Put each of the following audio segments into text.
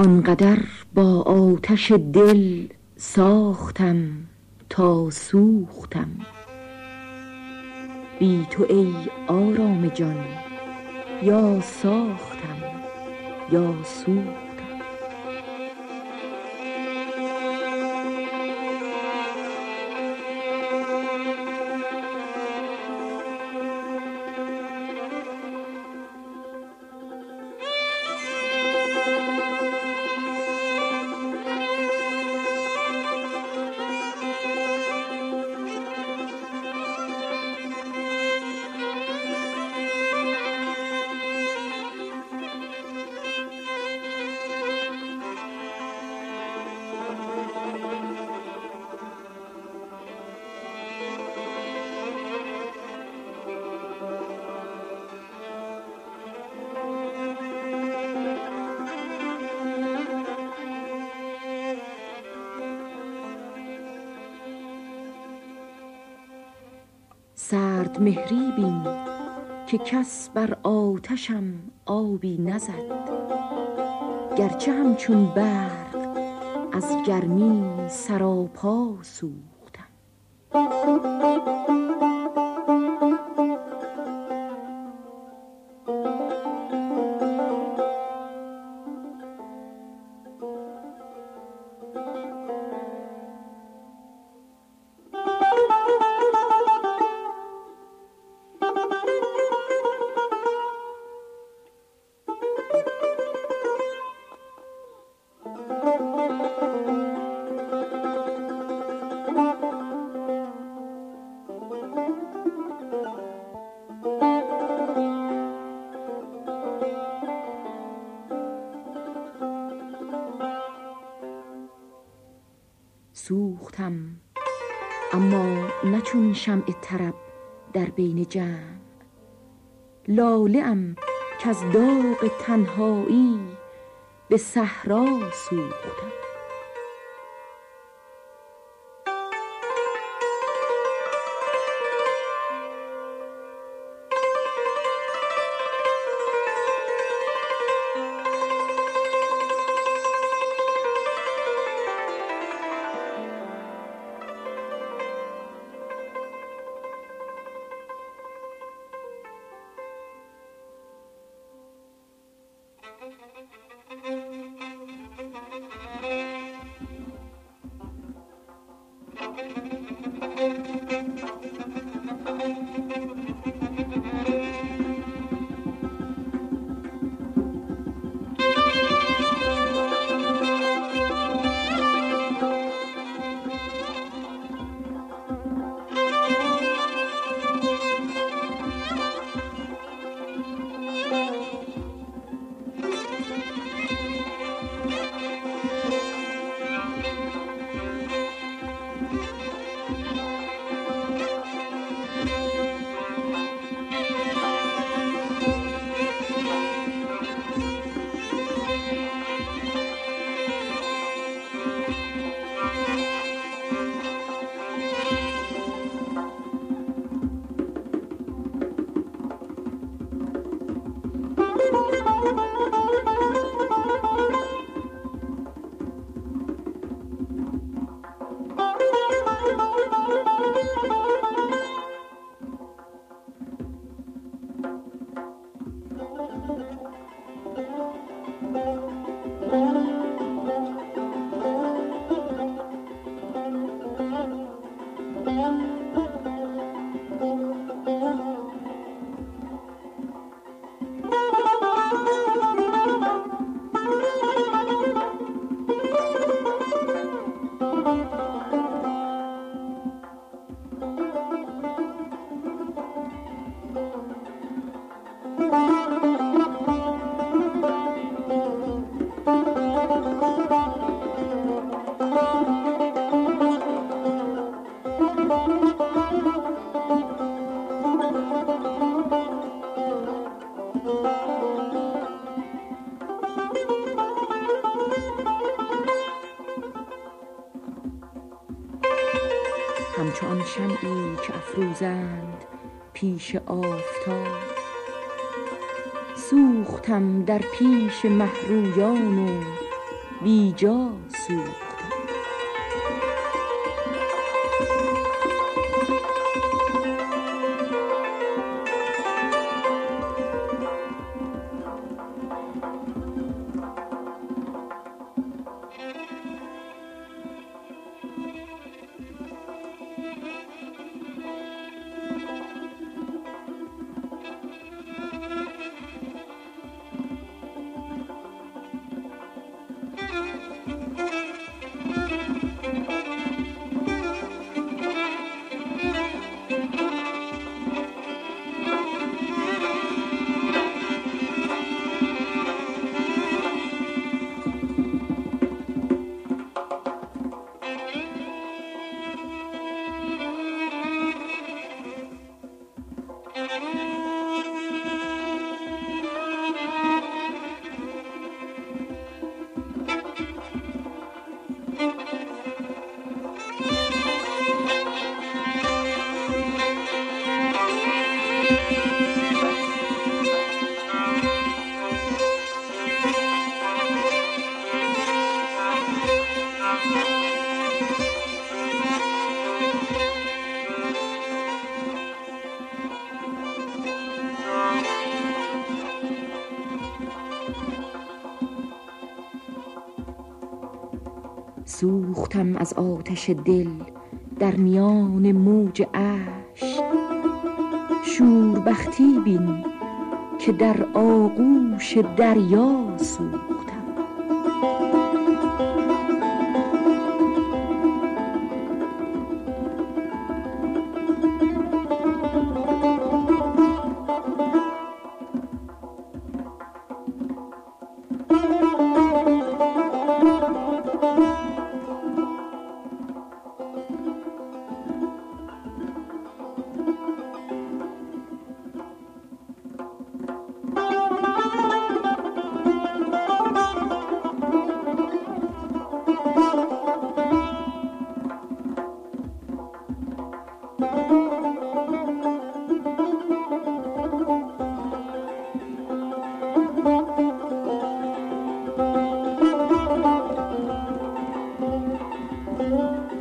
آنقدر با آتش دل ساختم تا سوختم. بی تو ای آرام جان یا ساختم یا سوختم. سرد مهری بین که کس بر آتشم آبی نزد. گرچه همچون برق از گرمی سراپا سوختم سوختم. اما نه چون شمع طرب در بین جمع. لاله ام کز داغ تنهایی به صحرا سوختم. همچو آن شمعی که افروزند پیش آفتاب. سوختم در پیش مه رویان و بیجا سوختم سوختم از آتش دل در میان موج اشک شوربختی بین که در آغوش دریا سوختم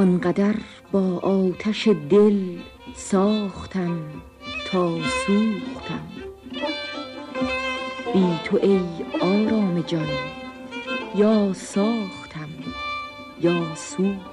آنقدر با آتش دل ساختم تا سوختم. بی تو ای آرام جان یا ساختم یا سوختم.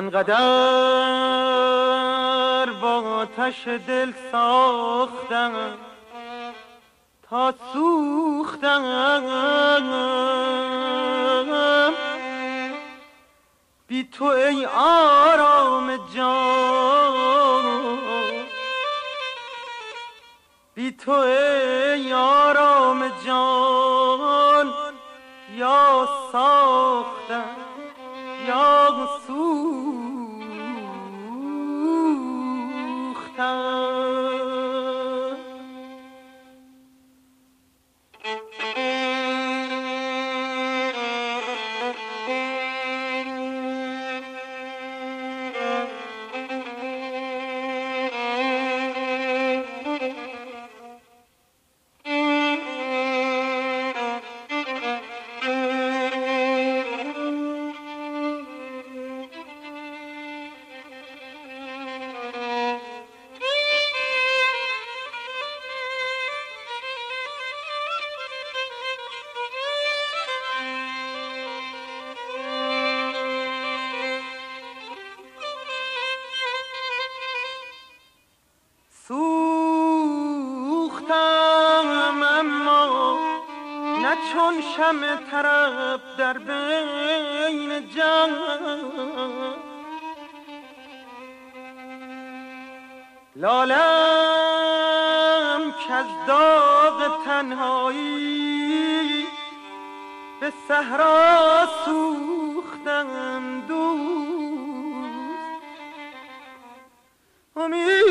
آنقدر با آتش دل ساختم تا سوختم. بی تو ای آرام جان بی تو ای آرام جان یا ساختم یا شم طرف در بین جان. لالم که از داغ تنهایی به صحرا سوختم دوست. امید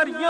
وقتی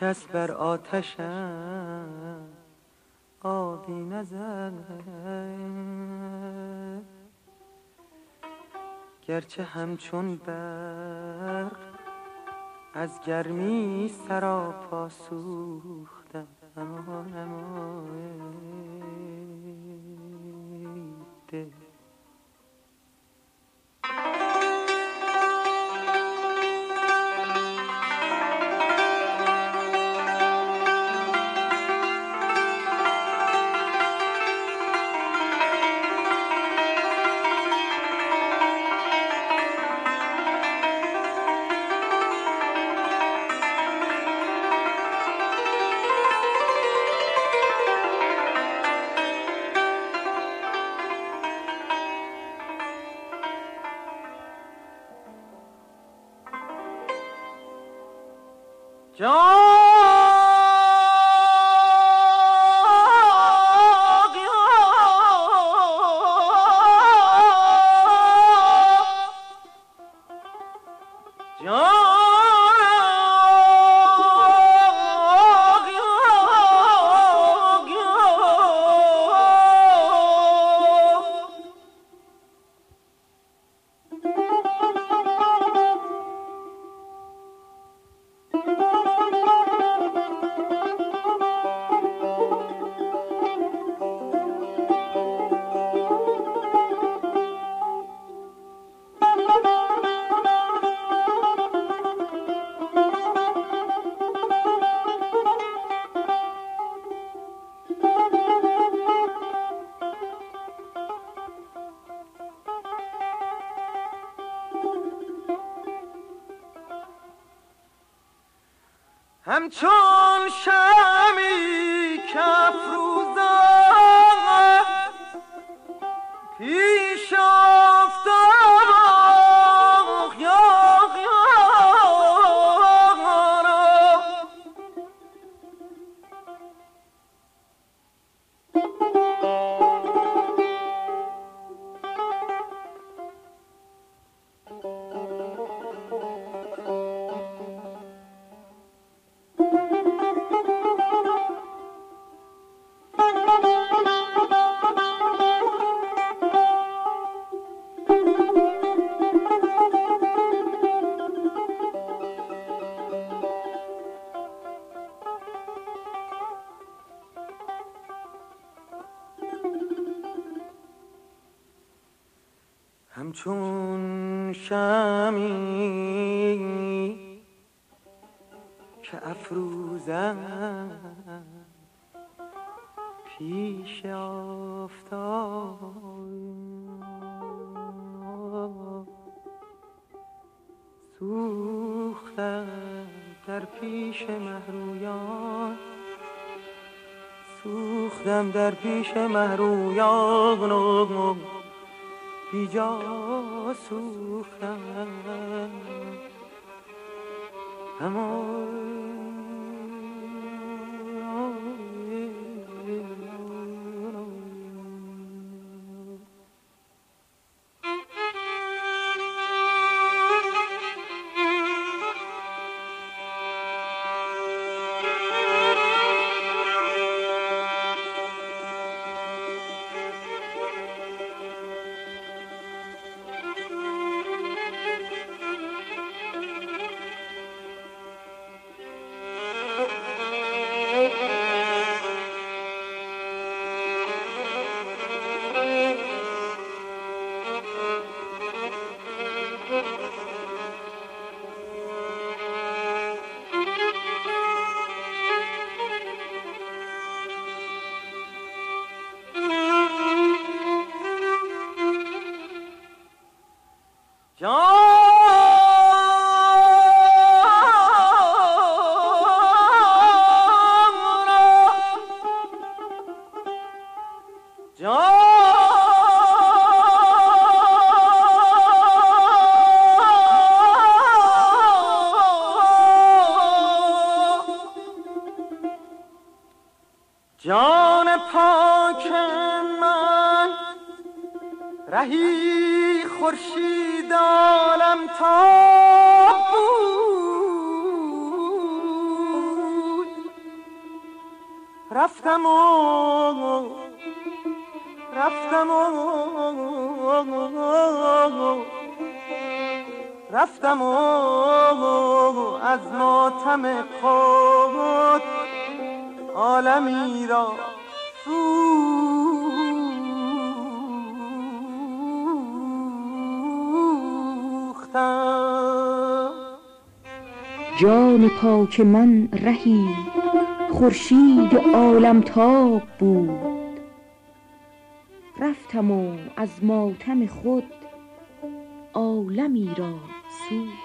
کس بر آتشم آبی نزد گرچه همچون برق از گرمی سراپا سوختم. در پیش مهرویان بیجا سوختم. اما جان جان پاک من رهی خورشید عالمتاب بود. رفتم و از ماتم خود عالمی را سوختم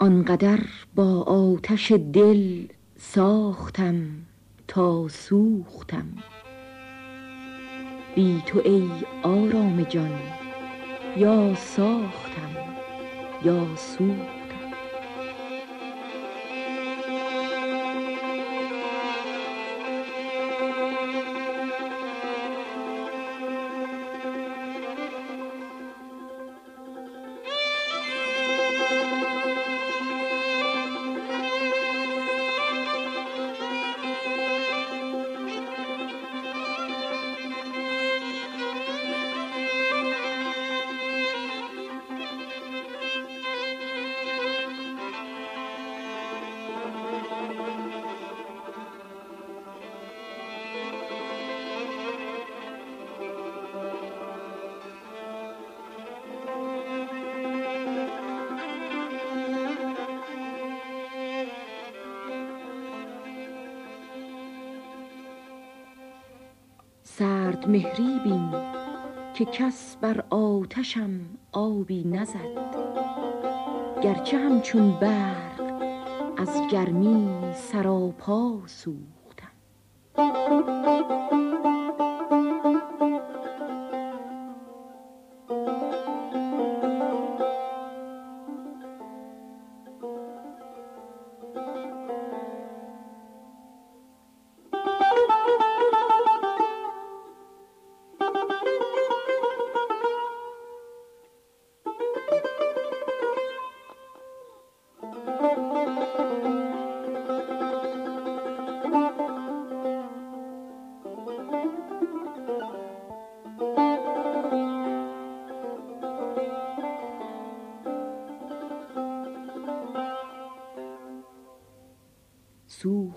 آنقدر با آتش دل ساختم تا سوختم. بی تو ای آرام جان یا ساختم یا سوختم. مهری بین که کس بر آتشم آبی نزد. گرچه همچون برق از گرمی سراپا سوختم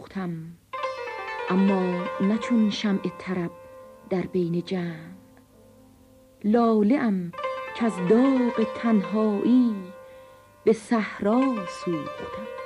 سوختم. اما نه چون شمع طرب در بین جمع. لاله ام کز داغ تنهایی به صحرا سوختم.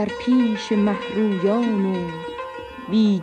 در پیش مه رویان و بی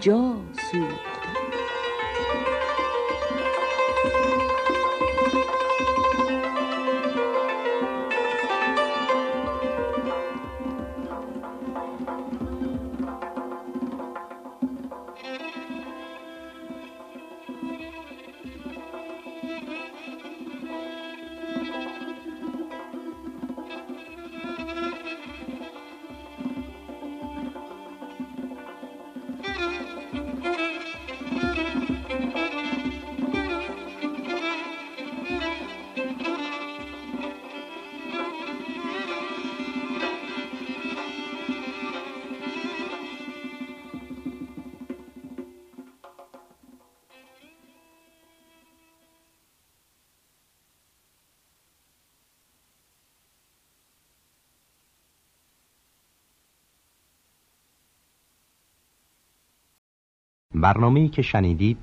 برنامه‌ای که شنیدید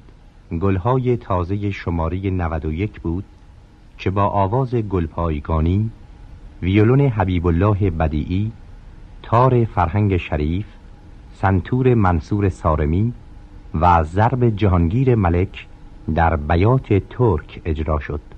گلهای تازه شماره 91 بود که با آواز گلپایگانی ویولون حبیب الله بدیعی تار فرهنگ شریف سنتور منصور سارمی و ضرب جهانگیر ملک در بیات ترک اجرا شد.